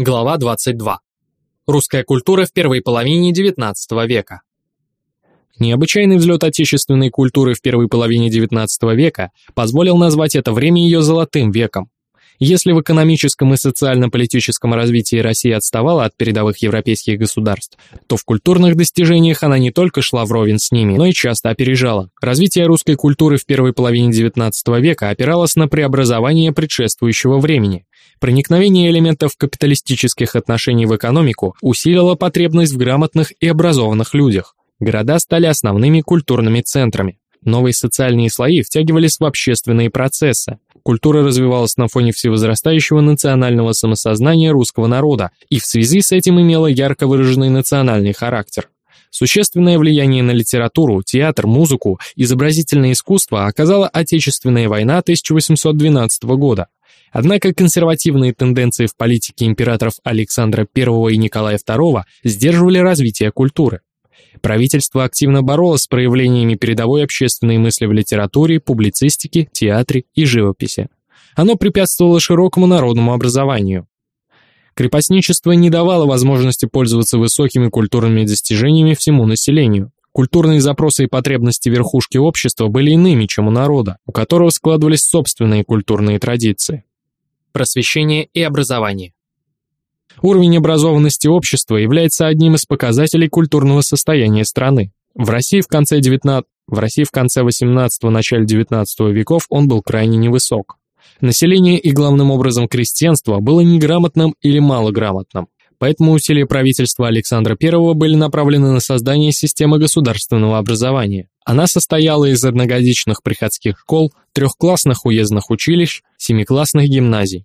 Глава 22. Русская культура в первой половине XIX века. Необычайный взлет отечественной культуры в первой половине XIX века позволил назвать это время ее золотым веком. Если в экономическом и социально-политическом развитии Россия отставала от передовых европейских государств, то в культурных достижениях она не только шла вровень с ними, но и часто опережала. Развитие русской культуры в первой половине XIX века опиралось на преобразование предшествующего времени. Проникновение элементов капиталистических отношений в экономику усилило потребность в грамотных и образованных людях. Города стали основными культурными центрами. Новые социальные слои втягивались в общественные процессы. Культура развивалась на фоне всевозрастающего национального самосознания русского народа и в связи с этим имела ярко выраженный национальный характер. Существенное влияние на литературу, театр, музыку, изобразительное искусство оказала Отечественная война 1812 года. Однако консервативные тенденции в политике императоров Александра I и Николая II сдерживали развитие культуры. Правительство активно боролось с проявлениями передовой общественной мысли в литературе, публицистике, театре и живописи. Оно препятствовало широкому народному образованию. Крепостничество не давало возможности пользоваться высокими культурными достижениями всему населению. Культурные запросы и потребности верхушки общества были иными, чем у народа, у которого складывались собственные культурные традиции. Просвещение и образование. Уровень образованности общества является одним из показателей культурного состояния страны. В России в конце 19 в России в конце 18-го, начале 19 веков он был крайне невысок. Население и главным образом крестьянство было неграмотным или малограмотным. Поэтому усилия правительства Александра I были направлены на создание системы государственного образования. Она состояла из одногодичных приходских школ, трехклассных уездных училищ, семиклассных гимназий.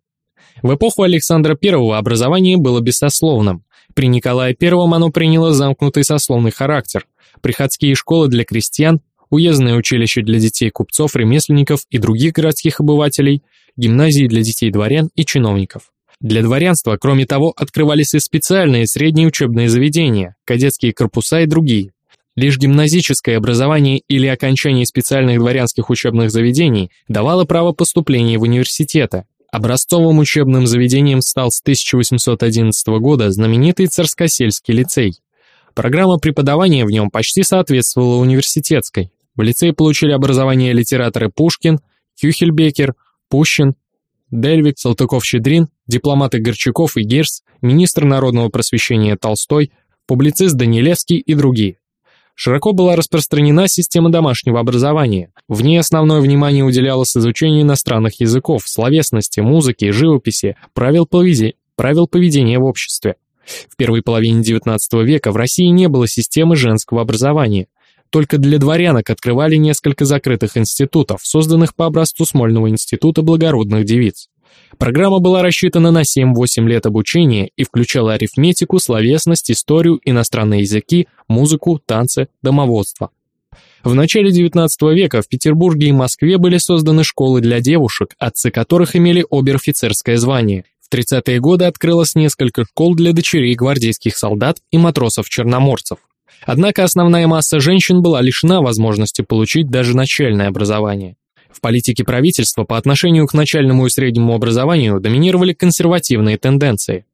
В эпоху Александра I образование было бессословным. При Николае I оно приняло замкнутый сословный характер. Приходские школы для крестьян, уездное училище для детей купцов, ремесленников и других городских обывателей, гимназии для детей дворян и чиновников. Для дворянства, кроме того, открывались и специальные средние учебные заведения, кадетские корпуса и другие. Лишь гимназическое образование или окончание специальных дворянских учебных заведений давало право поступления в университеты, Образцовым учебным заведением стал с 1811 года знаменитый Царскосельский лицей. Программа преподавания в нем почти соответствовала университетской. В лицее получили образование литераторы Пушкин, Кюхельбекер, Пущин, Дельвик, Салтыков-Щедрин, дипломаты Горчаков и Герц, министр народного просвещения Толстой, публицист Данилевский и другие. Широко была распространена система домашнего образования. В ней основное внимание уделялось изучению иностранных языков, словесности, музыки, живописи, правил, поведи... правил поведения в обществе. В первой половине XIX века в России не было системы женского образования. Только для дворянок открывали несколько закрытых институтов, созданных по образцу Смольного института благородных девиц. Программа была рассчитана на 7-8 лет обучения и включала арифметику, словесность, историю, иностранные языки, музыку, танцы, домоводство. В начале XIX века в Петербурге и Москве были созданы школы для девушек, отцы которых имели обер-офицерское звание. В 30-е годы открылось несколько школ для дочерей гвардейских солдат и матросов-черноморцев. Однако основная масса женщин была лишена возможности получить даже начальное образование. В политике правительства по отношению к начальному и среднему образованию доминировали консервативные тенденции.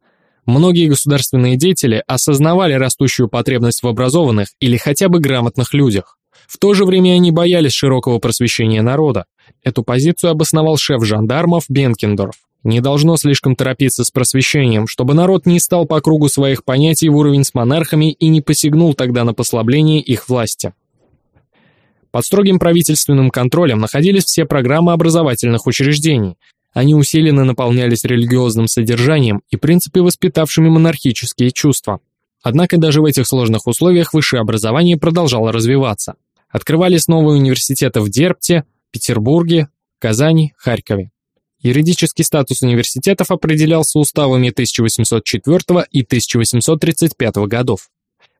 Многие государственные деятели осознавали растущую потребность в образованных или хотя бы грамотных людях. В то же время они боялись широкого просвещения народа. Эту позицию обосновал шеф жандармов Бенкендорф. Не должно слишком торопиться с просвещением, чтобы народ не стал по кругу своих понятий в уровень с монархами и не посягнул тогда на послабление их власти. Под строгим правительственным контролем находились все программы образовательных учреждений. Они усиленно наполнялись религиозным содержанием и принципы, воспитавшими монархические чувства. Однако даже в этих сложных условиях высшее образование продолжало развиваться. Открывались новые университеты в Дерпте, Петербурге, Казани, Харькове. Юридический статус университетов определялся уставами 1804 и 1835 годов.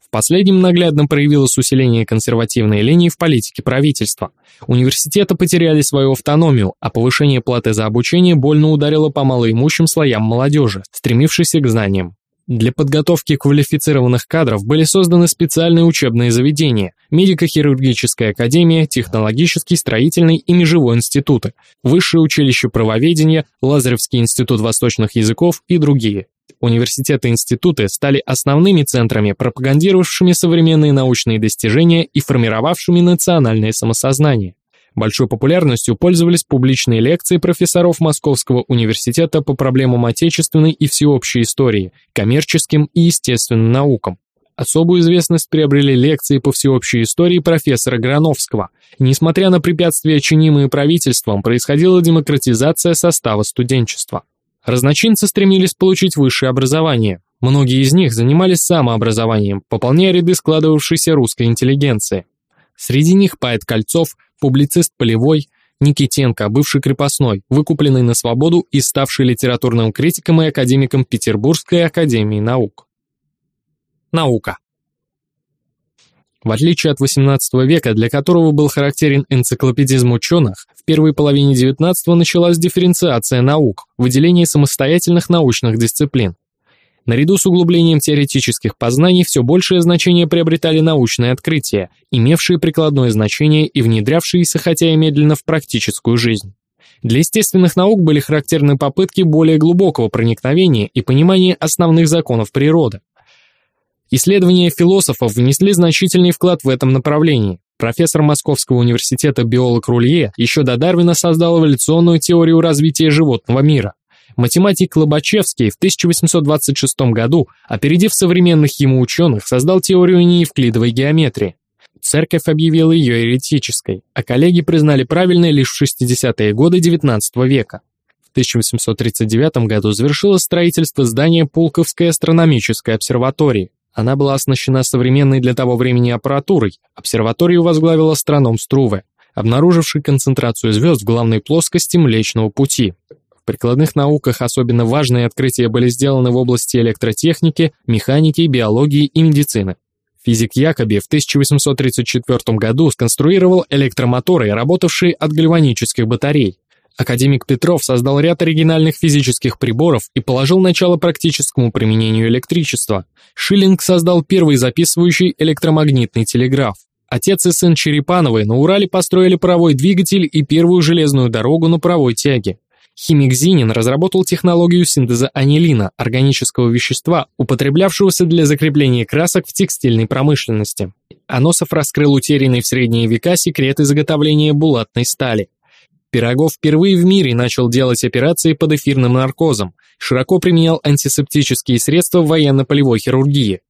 В последнем наглядно проявилось усиление консервативной линии в политике правительства. Университеты потеряли свою автономию, а повышение платы за обучение больно ударило по малоимущим слоям молодежи, стремившейся к знаниям. Для подготовки квалифицированных кадров были созданы специальные учебные заведения – медико-хирургическая академия, технологический, строительный и межевой институты, высшее училище правоведения, Лазаревский институт восточных языков и другие. Университеты и институты стали основными центрами, пропагандировавшими современные научные достижения и формировавшими национальное самосознание. Большой популярностью пользовались публичные лекции профессоров Московского университета по проблемам отечественной и всеобщей истории, коммерческим и естественным наукам. Особую известность приобрели лекции по всеобщей истории профессора Грановского. Несмотря на препятствия, чинимые правительством, происходила демократизация состава студенчества. Разночинцы стремились получить высшее образование. Многие из них занимались самообразованием, пополняя ряды складывавшейся русской интеллигенции. Среди них поэт Кольцов, публицист Полевой, Никитенко, бывший крепостной, выкупленный на свободу и ставший литературным критиком и академиком Петербургской академии наук. Наука. В отличие от XVIII века, для которого был характерен энциклопедизм ученых, в первой половине XIX началась дифференциация наук, выделение самостоятельных научных дисциплин. Наряду с углублением теоретических познаний все большее значение приобретали научные открытия, имевшие прикладное значение и внедрявшиеся, хотя и медленно, в практическую жизнь. Для естественных наук были характерны попытки более глубокого проникновения и понимания основных законов природы. Исследования философов внесли значительный вклад в этом направлении. Профессор Московского университета биолог Рулье еще до Дарвина создал эволюционную теорию развития животного мира. Математик Лобачевский в 1826 году, опередив современных ему ученых, создал теорию неевклидовой геометрии. Церковь объявила ее еретической, а коллеги признали правильной лишь в 60-е годы XIX века. В 1839 году завершилось строительство здания Пулковской астрономической обсерватории. Она была оснащена современной для того времени аппаратурой. Обсерваторию возглавил астроном Струве, обнаруживший концентрацию звезд в главной плоскости Млечного Пути. В прикладных науках особенно важные открытия были сделаны в области электротехники, механики, биологии и медицины. Физик Якоби в 1834 году сконструировал электромоторы, работавшие от гальванических батарей. Академик Петров создал ряд оригинальных физических приборов и положил начало практическому применению электричества. Шиллинг создал первый записывающий электромагнитный телеграф. Отец и сын Черепановы на Урале построили паровой двигатель и первую железную дорогу на паровой тяге. Химик Зинин разработал технологию синтеза анилина, органического вещества, употреблявшегося для закрепления красок в текстильной промышленности. Аносов раскрыл утерянный в средние века секрет изготовления булатной стали. Пирогов впервые в мире начал делать операции под эфирным наркозом, широко применял антисептические средства в военно-полевой хирургии.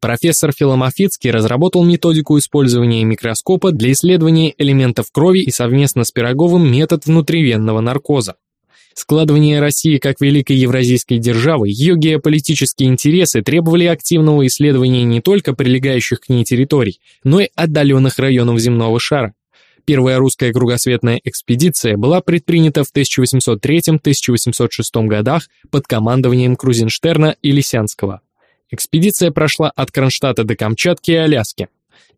Профессор Филомофицкий разработал методику использования микроскопа для исследования элементов крови и совместно с Пироговым метод внутривенного наркоза. Складывание России как великой евразийской державы, ее геополитические интересы требовали активного исследования не только прилегающих к ней территорий, но и отдаленных районов земного шара. Первая русская кругосветная экспедиция была предпринята в 1803-1806 годах под командованием Крузенштерна и Лисянского. Экспедиция прошла от Кронштадта до Камчатки и Аляски.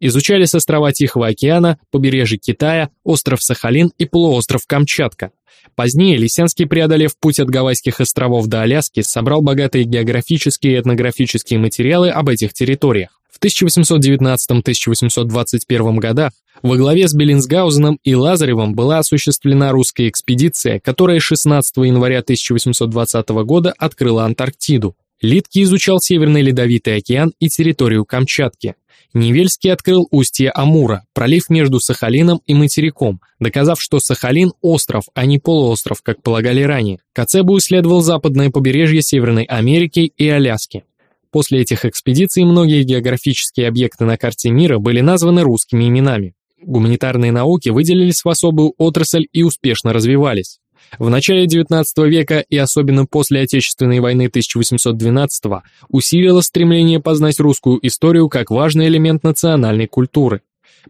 Изучались острова Тихого океана, побережье Китая, остров Сахалин и полуостров Камчатка. Позднее Лисянский, преодолев путь от Гавайских островов до Аляски, собрал богатые географические и этнографические материалы об этих территориях. В 1819-1821 годах во главе с Беллинсгаузеном и Лазаревым была осуществлена русская экспедиция, которая 16 января 1820 года открыла Антарктиду. Литки изучал Северный Ледовитый океан и территорию Камчатки. Невельский открыл устье Амура, пролив между Сахалином и материком, доказав, что Сахалин – остров, а не полуостров, как полагали ранее. Кацебу исследовал западное побережье Северной Америки и Аляски. После этих экспедиций многие географические объекты на карте мира были названы русскими именами. Гуманитарные науки выделились в особую отрасль и успешно развивались. В начале XIX века и особенно после Отечественной войны 1812 усилилось стремление познать русскую историю как важный элемент национальной культуры.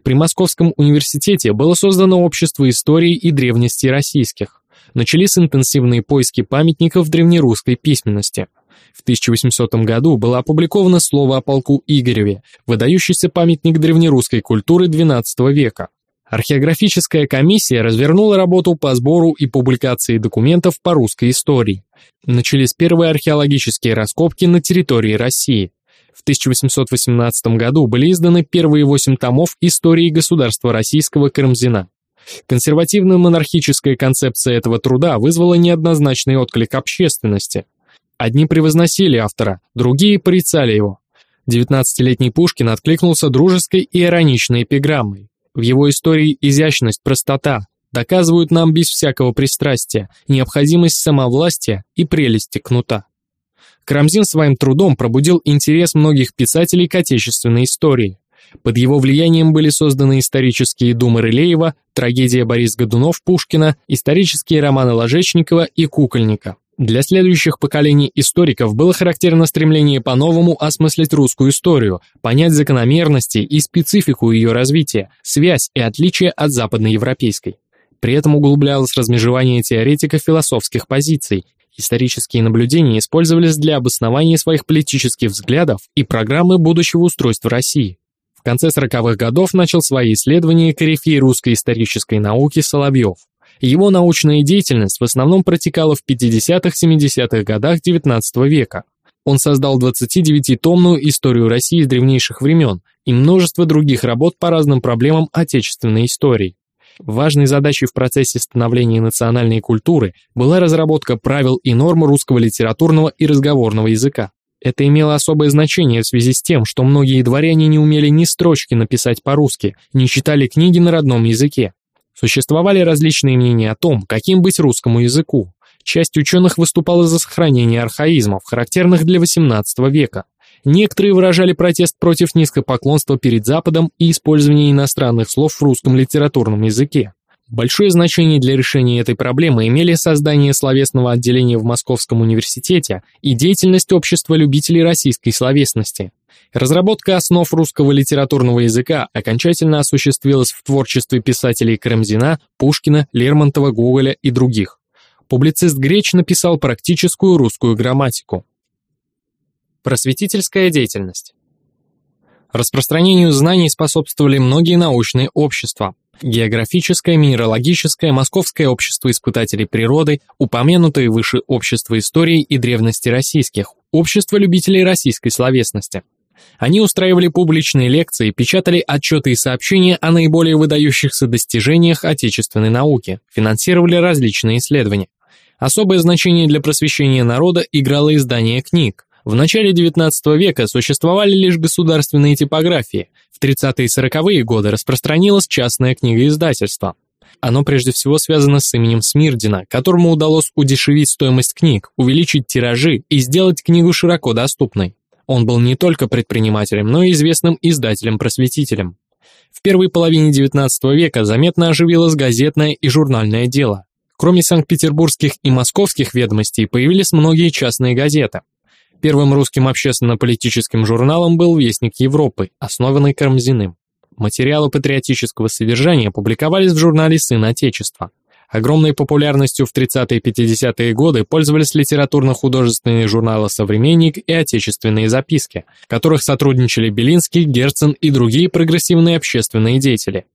При Московском университете было создано Общество истории и древности российских. Начались интенсивные поиски памятников древнерусской письменности. В 1800 году было опубликовано слово о полку Игореве, выдающийся памятник древнерусской культуры XII века. Археографическая комиссия развернула работу по сбору и публикации документов по русской истории. Начались первые археологические раскопки на территории России. В 1818 году были изданы первые восемь томов истории государства российского Карамзина. Консервативно-монархическая концепция этого труда вызвала неоднозначный отклик общественности. Одни превозносили автора, другие порицали его. Девятнадцатилетний Пушкин откликнулся дружеской и ироничной эпиграммой. В его истории изящность, простота доказывают нам без всякого пристрастия необходимость самовластия и прелести кнута. Карамзин своим трудом пробудил интерес многих писателей к отечественной истории. Под его влиянием были созданы исторические думы Рылеева, трагедия Борис Годунов Пушкина, исторические романы Ложечникова и Кукольника. Для следующих поколений историков было характерно стремление по-новому осмыслить русскую историю, понять закономерности и специфику ее развития, связь и отличия от западноевропейской. При этом углублялось размежевание теоретиков философских позиций, исторические наблюдения использовались для обоснования своих политических взглядов и программы будущего устройства России. В конце 40-х годов начал свои исследования корифей русской исторической науки Соловьев. Его научная деятельность в основном протекала в 50-70-х годах XIX века. Он создал 29-томную историю России с древнейших времен и множество других работ по разным проблемам отечественной истории. Важной задачей в процессе становления национальной культуры была разработка правил и норм русского литературного и разговорного языка. Это имело особое значение в связи с тем, что многие дворяне не умели ни строчки написать по-русски, не читали книги на родном языке. Существовали различные мнения о том, каким быть русскому языку. Часть ученых выступала за сохранение архаизмов, характерных для XVIII века. Некоторые выражали протест против низкопоклонства перед Западом и использования иностранных слов в русском литературном языке. Большое значение для решения этой проблемы имели создание словесного отделения в Московском университете и деятельность общества любителей российской словесности. Разработка основ русского литературного языка окончательно осуществилась в творчестве писателей Карамзина, Пушкина, Лермонтова, Гоголя и других. Публицист Греч написал практическую русскую грамматику. Просветительская деятельность. Распространению знаний способствовали многие научные общества. Географическое, минералогическое, Московское общество испытателей природы, упомянутые выше общество истории и древности российских, общество любителей российской словесности. Они устраивали публичные лекции, печатали отчеты и сообщения о наиболее выдающихся достижениях отечественной науки, финансировали различные исследования. Особое значение для просвещения народа играло издание книг. В начале XIX века существовали лишь государственные типографии. В 30-е и 40-е годы распространилось частное книгоиздательство. Оно прежде всего связано с именем Смирдина, которому удалось удешевить стоимость книг, увеличить тиражи и сделать книгу широко доступной. Он был не только предпринимателем, но и известным издателем-просветителем. В первой половине XIX века заметно оживилось газетное и журнальное дело. Кроме санкт-петербургских и московских ведомостей появились многие частные газеты. Первым русским общественно-политическим журналом был «Вестник Европы», основанный Карамзиным. Материалы патриотического содержания публиковались в журнале «Сын Отечества». Огромной популярностью в 30-е и 50-е годы пользовались литературно-художественные журналы «Современник» и «Отечественные записки», в которых сотрудничали Белинский, Герцен и другие прогрессивные общественные деятели.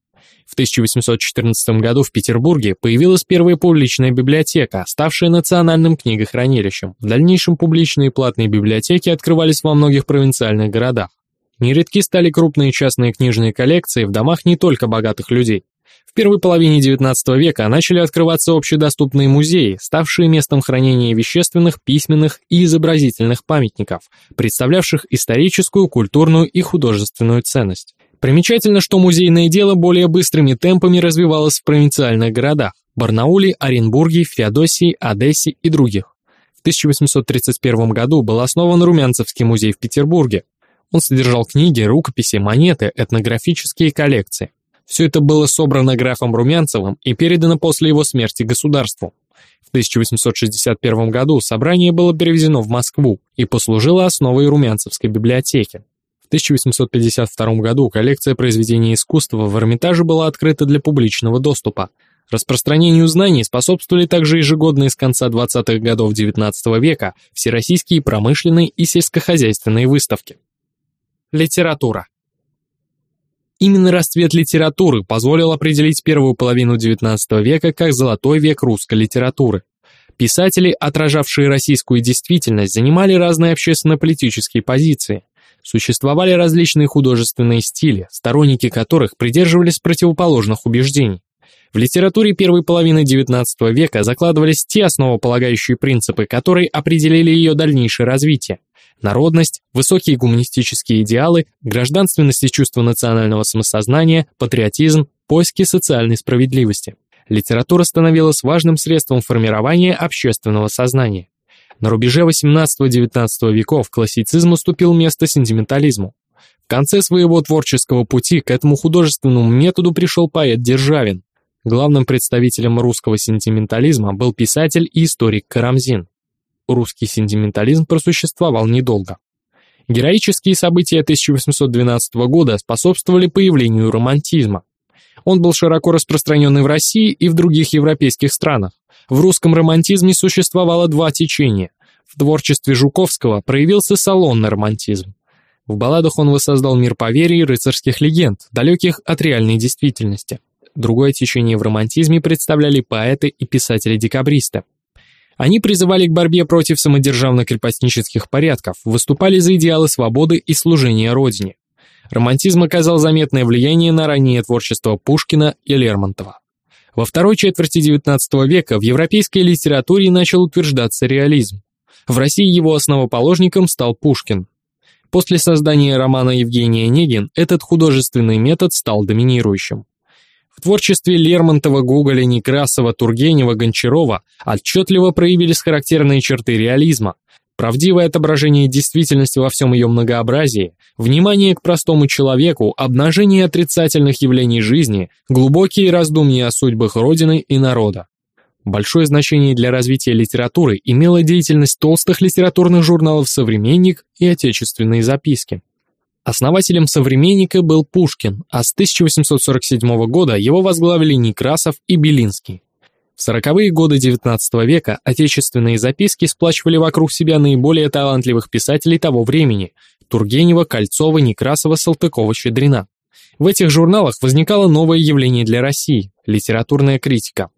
В 1814 году в Петербурге появилась первая публичная библиотека, ставшая национальным книгохранилищем. В дальнейшем публичные и платные библиотеки открывались во многих провинциальных городах. Нередки стали крупные частные книжные коллекции в домах не только богатых людей. В первой половине XIX века начали открываться общедоступные музеи, ставшие местом хранения вещественных, письменных и изобразительных памятников, представлявших историческую, культурную и художественную ценность. Примечательно, что музейное дело более быстрыми темпами развивалось в провинциальных городах – Барнауле, Оренбурге, Феодосии, Одессе и других. В 1831 году был основан Румянцевский музей в Петербурге. Он содержал книги, рукописи, монеты, этнографические коллекции. Все это было собрано графом Румянцевым и передано после его смерти государству. В 1861 году собрание было перевезено в Москву и послужило основой Румянцевской библиотеки. В 1852 году коллекция произведений искусства в Эрмитаже была открыта для публичного доступа. Распространению знаний способствовали также ежегодные с конца 20-х годов XIX века всероссийские промышленные и сельскохозяйственные выставки. Литература Именно расцвет литературы позволил определить первую половину XIX века как золотой век русской литературы. Писатели, отражавшие российскую действительность, занимали разные общественно-политические позиции. Существовали различные художественные стили, сторонники которых придерживались противоположных убеждений. В литературе первой половины XIX века закладывались те основополагающие принципы, которые определили ее дальнейшее развитие. Народность, высокие гуманистические идеалы, гражданственность и чувство национального самосознания, патриотизм, поиски социальной справедливости. Литература становилась важным средством формирования общественного сознания. На рубеже XVIII-XIX веков классицизм уступил место сентиментализму. В конце своего творческого пути к этому художественному методу пришел поэт Державин. Главным представителем русского сентиментализма был писатель и историк Карамзин. Русский сентиментализм просуществовал недолго. Героические события 1812 года способствовали появлению романтизма. Он был широко распространен и в России, и в других европейских странах. В русском романтизме существовало два течения. В творчестве Жуковского проявился салонный романтизм. В балладах он воссоздал мир поверий рыцарских легенд, далеких от реальной действительности. Другое течение в романтизме представляли поэты и писатели-декабристы. Они призывали к борьбе против самодержавно-крепостнических порядков, выступали за идеалы свободы и служения Родине. Романтизм оказал заметное влияние на раннее творчество Пушкина и Лермонтова. Во второй четверти XIX века в европейской литературе начал утверждаться реализм. В России его основоположником стал Пушкин. После создания романа Евгения Онегин этот художественный метод стал доминирующим. В творчестве Лермонтова, Гоголя, Некрасова, Тургенева, Гончарова отчетливо проявились характерные черты реализма, правдивое отображение действительности во всем ее многообразии, внимание к простому человеку, обнажение отрицательных явлений жизни, глубокие раздумья о судьбах Родины и народа. Большое значение для развития литературы имела деятельность толстых литературных журналов «Современник» и «Отечественные записки». Основателем «Современника» был Пушкин, а с 1847 года его возглавили Некрасов и Белинский. В сороковые годы XIX века отечественные записки сплачивали вокруг себя наиболее талантливых писателей того времени – Тургенева, Кольцова, Некрасова, Салтыкова, Щедрина. В этих журналах возникало новое явление для России – литературная критика.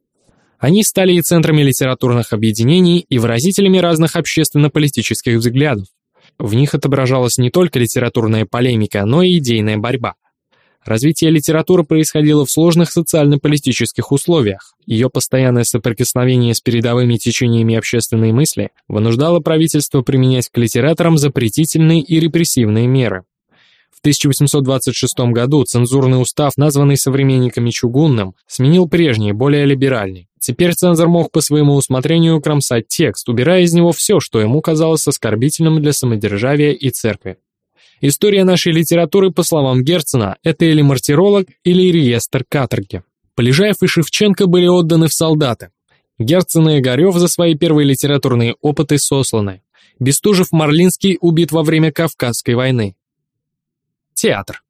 Они стали и центрами литературных объединений, и выразителями разных общественно-политических взглядов. В них отображалась не только литературная полемика, но и идейная борьба. Развитие литературы происходило в сложных социально-политических условиях. Ее постоянное соприкосновение с передовыми течениями общественной мысли вынуждало правительство применять к литераторам запретительные и репрессивные меры. В 1826 году цензурный устав, названный современниками чугунным, сменил прежний, более либеральный. Теперь цензор мог по своему усмотрению кромсать текст, убирая из него все, что ему казалось оскорбительным для самодержавия и церкви. История нашей литературы, по словам Герцена, это или мартиролог, или реестр каторги. Полежаев и Шевченко были отданы в солдаты. Герцен и Огарев за свои первые литературные опыты сосланы. Бестужев-Марлинский убит во время Кавказской войны. Театр.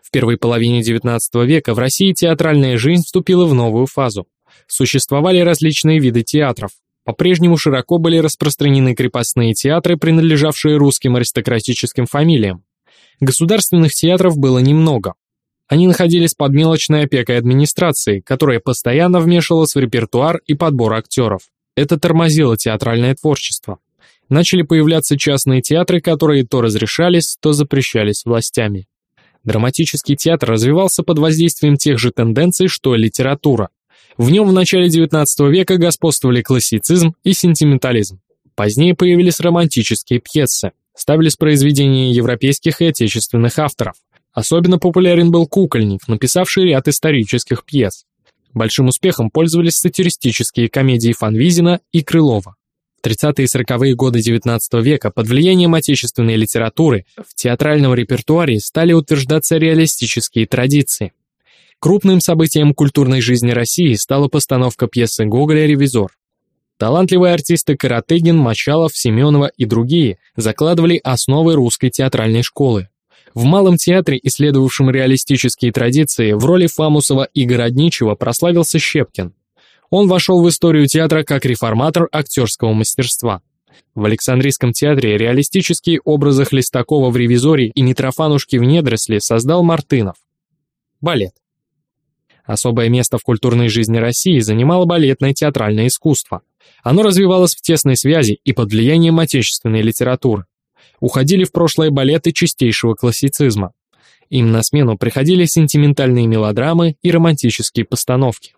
В первой половине XIX века в России театральная жизнь вступила в новую фазу. Существовали различные виды театров. По-прежнему широко были распространены крепостные театры, принадлежавшие русским аристократическим фамилиям. Государственных театров было немного. Они находились под мелочной опекой администрации, которая постоянно вмешивалась в репертуар и подбор актеров. Это тормозило театральное творчество. Начали появляться частные театры, которые то разрешались, то запрещались властями. Драматический театр развивался под воздействием тех же тенденций, что и литература. В нем в начале XIX века господствовали классицизм и сентиментализм. Позднее появились романтические пьесы, ставились произведения европейских и отечественных авторов. Особенно популярен был Кукольник, написавший ряд исторических пьес. Большим успехом пользовались сатиристические комедии Фанвизина и Крылова. В 30-е и 40-е годы XIX века под влиянием отечественной литературы в театральном репертуаре стали утверждаться реалистические традиции. Крупным событием культурной жизни России стала постановка пьесы Гоголя «Ревизор». Талантливые артисты Каратыгин, Мочалов, Семенова и другие закладывали основы русской театральной школы. В Малом театре, исследовавшем реалистические традиции, в роли Фамусова и Городничего прославился Щепкин. Он вошел в историю театра как реформатор актерского мастерства. В Александрийском театре реалистические образы Хлестакова в «Ревизоре» и Митрофанушки в «Недросле» создал Мартынов. Балет. Особое место в культурной жизни России занимало балетное театральное искусство. Оно развивалось в тесной связи и под влиянием отечественной литературы. Уходили в прошлое балеты чистейшего классицизма. Им на смену приходили сентиментальные мелодрамы и романтические постановки.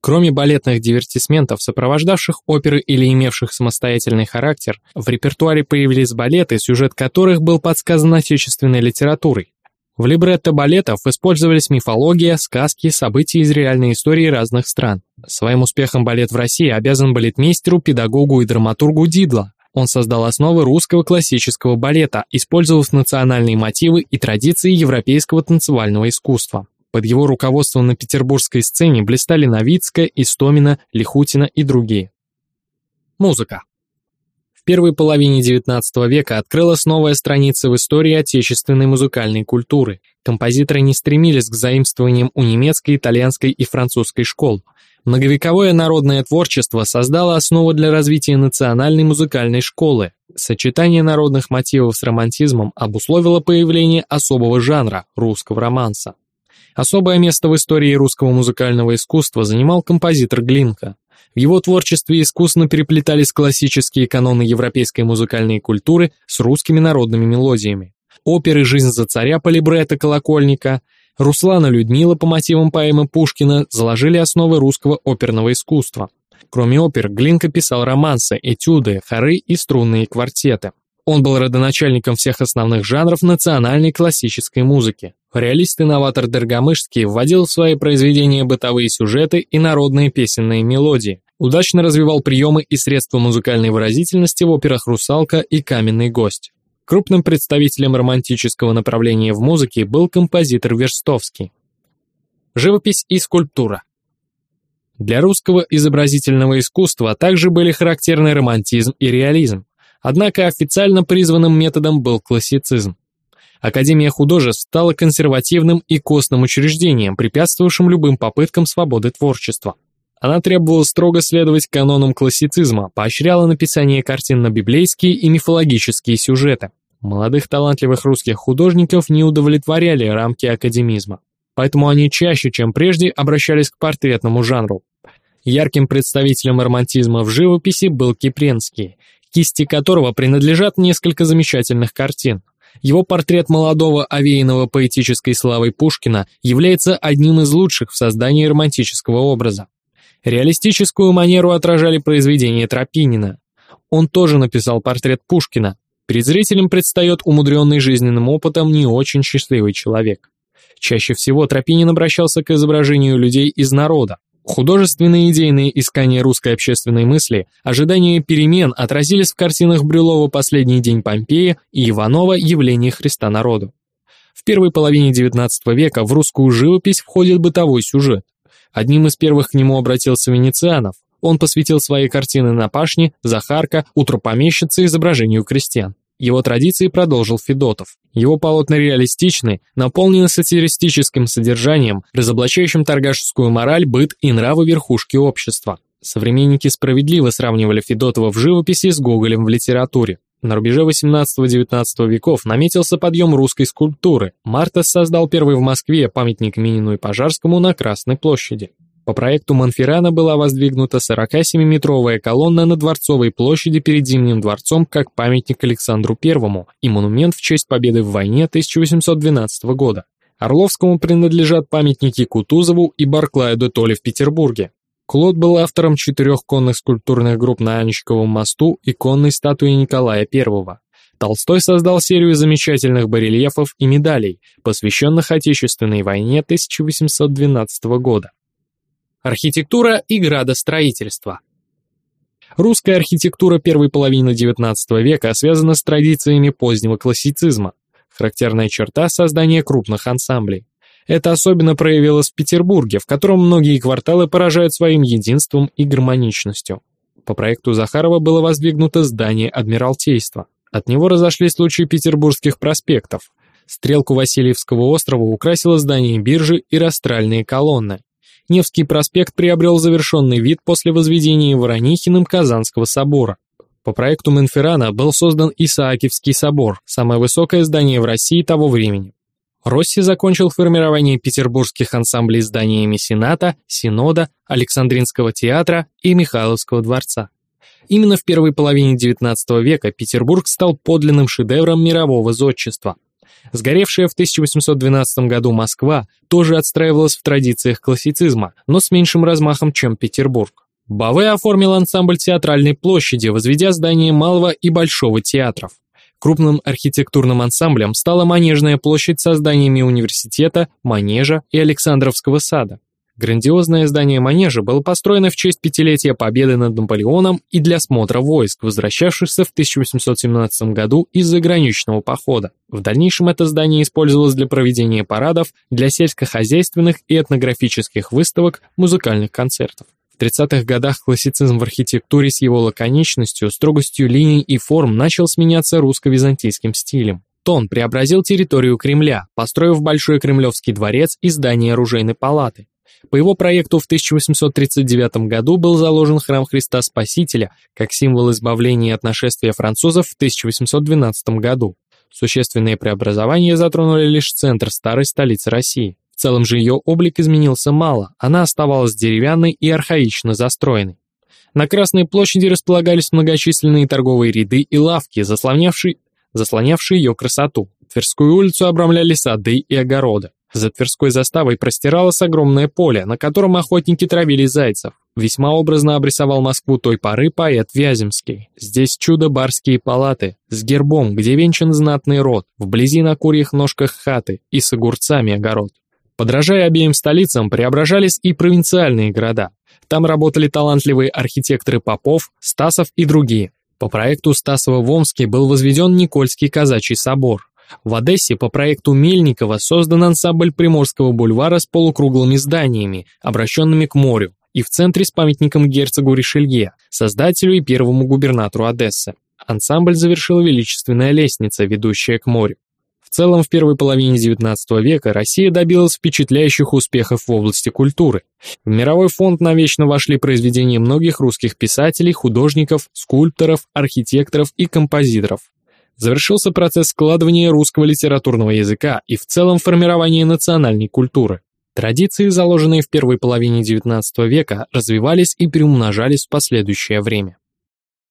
Кроме балетных дивертисментов, сопровождавших оперы или имевших самостоятельный характер, в репертуаре появились балеты, сюжет которых был подсказан отечественной литературой. В либретто балетов использовались мифология, сказки, события из реальной истории разных стран. Своим успехом балет в России обязан балетмейстеру, педагогу и драматургу Дидло. Он создал основы русского классического балета, использовав национальные мотивы и традиции европейского танцевального искусства. Под его руководством на петербургской сцене блистали Новицкая, Истомина, Лихутина и другие. Музыка. Первой половине XIX века открылась новая страница в истории отечественной музыкальной культуры. Композиторы не стремились к заимствованиям у немецкой, итальянской и французской школ. Многовековое народное творчество создало основу для развития национальной музыкальной школы. Сочетание народных мотивов с романтизмом обусловило появление особого жанра – русского романса. Особое место в истории русского музыкального искусства занимал композитор Глинка. В его творчестве искусно переплетались классические каноны европейской музыкальной культуры с русскими народными мелодиями. Оперы «Жизнь за царя» по либретто Колокольника, Руслана Людмила по мотивам поэмы Пушкина заложили основы русского оперного искусства. Кроме опер, Глинка писал романсы, этюды, хоры и струнные квартеты. Он был родоначальником всех основных жанров национальной классической музыки. Реалист и новатор Дергомышский вводил в свои произведения бытовые сюжеты и народные песенные мелодии, удачно развивал приемы и средства музыкальной выразительности в операх «Русалка» и «Каменный гость». Крупным представителем романтического направления в музыке был композитор Верстовский. Живопись и скульптура. Для русского изобразительного искусства также были характерны романтизм и реализм. Однако официально призванным методом был классицизм. Академия художеств стала консервативным и костным учреждением, препятствовавшим любым попыткам свободы творчества. Она требовала строго следовать канонам классицизма, поощряла написание картин на библейские и мифологические сюжеты. Молодых талантливых русских художников не удовлетворяли рамки академизма. Поэтому они чаще, чем прежде, обращались к портретному жанру. Ярким представителем романтизма в живописи был Кипренский, кисти которого принадлежат несколько замечательных картин. Его портрет молодого, овеянного поэтической славой Пушкина является одним из лучших в создании романтического образа. Реалистическую манеру отражали произведения Тропинина. Он тоже написал портрет Пушкина. Перед зрителем предстает умудренный жизненным опытом не очень счастливый человек. Чаще всего Тропинин обращался к изображению людей из народа, Художественные идейные искания русской общественной мысли, ожидания перемен отразились в картинах Брюлова «Последний день Помпея» и Иванова «Явление Христа народу». В первой половине XIX века в русскую живопись входит бытовой сюжет. Одним из первых к нему обратился Венецианов. Он посвятил свои картины на пашне, Захарка, утро помещицы изображению крестьян. Его традиции продолжил Федотов. Его полотна реалистичны, наполнены сатиристическим содержанием, разоблачающим торгашескую мораль, быт и нравы верхушки общества. Современники справедливо сравнивали Федотова в живописи с Гоголем в литературе. На рубеже 18-19 веков наметился подъем русской скульптуры. Мартес создал первый в Москве памятник Минину и Пожарскому на Красной площади. По проекту Монферрана была воздвигнута 47-метровая колонна на Дворцовой площади перед Зимним дворцом как памятник Александру I и монумент в честь победы в войне 1812 года. Орловскому принадлежат памятники Кутузову и Барклаю де Толле в Петербурге. Клод был автором четырех конных скульптурных групп на Анечковом мосту и конной статуи Николая I. Толстой создал серию замечательных барельефов и медалей, посвященных Отечественной войне 1812 года. Архитектура и градостроительство. Русская архитектура первой половины XIX века связана с традициями позднего классицизма. Характерная черта – создания крупных ансамблей. Это особенно проявилось в Петербурге, в котором многие кварталы поражают своим единством и гармоничностью. По проекту Захарова было воздвигнуто здание Адмиралтейства. От него разошлись лучи петербургских проспектов. Стрелку Васильевского острова украсило здание биржи и растральные колонны. Невский проспект приобрел завершенный вид после возведения Воронихиным Казанского собора. По проекту Менферана был создан Исаакиевский собор, самое высокое здание в России того времени. Росси закончил формирование петербургских ансамблей зданиями Сената, Синода, Александринского театра и Михайловского дворца. Именно в первой половине XIX века Петербург стал подлинным шедевром мирового зодчества – Сгоревшая в 1812 году Москва тоже отстраивалась в традициях классицизма, но с меньшим размахом, чем Петербург. Баве оформил ансамбль театральной площади, возведя здание Малого и Большого театров. Крупным архитектурным ансамблем стала Манежная площадь со зданиями университета, Манежа и Александровского сада. Грандиозное здание Манежа было построено в честь пятилетия победы над Наполеоном и для смотра войск, возвращавшихся в 1817 году из заграничного похода. В дальнейшем это здание использовалось для проведения парадов, для сельскохозяйственных и этнографических выставок, музыкальных концертов. В 30-х годах классицизм в архитектуре с его лаконичностью, строгостью линий и форм начал сменяться русско-византийским стилем. Тон преобразил территорию Кремля, построив Большой Кремлевский дворец и здание оружейной палаты. По его проекту в 1839 году был заложен храм Христа Спасителя как символ избавления от нашествия французов в 1812 году. Существенные преобразования затронули лишь центр старой столицы России. В целом же ее облик изменился мало, она оставалась деревянной и архаично застроенной. На Красной площади располагались многочисленные торговые ряды и лавки, заслонявшие, заслонявшие ее красоту. Тверскую улицу обрамляли сады и огороды. За Тверской заставой простиралось огромное поле, на котором охотники травили зайцев. Весьма образно обрисовал Москву той поры поэт Вяземский. Здесь чудо-барские палаты, с гербом, где венчан знатный род, вблизи на курьих ножках хаты и с огурцами огород. Подражая обеим столицам, преображались и провинциальные города. Там работали талантливые архитекторы Попов, Стасов и другие. По проекту Стасова в Омске был возведен Никольский казачий собор. В Одессе по проекту Мельникова создан ансамбль Приморского бульвара с полукруглыми зданиями, обращенными к морю, и в центре с памятником герцогу Ришелье, создателю и первому губернатору Одессы. Ансамбль завершила величественная лестница, ведущая к морю. В целом, в первой половине XIX века Россия добилась впечатляющих успехов в области культуры. В мировой фонд навечно вошли произведения многих русских писателей, художников, скульпторов, архитекторов и композиторов завершился процесс складывания русского литературного языка и в целом формирования национальной культуры. Традиции, заложенные в первой половине XIX века, развивались и приумножались в последующее время.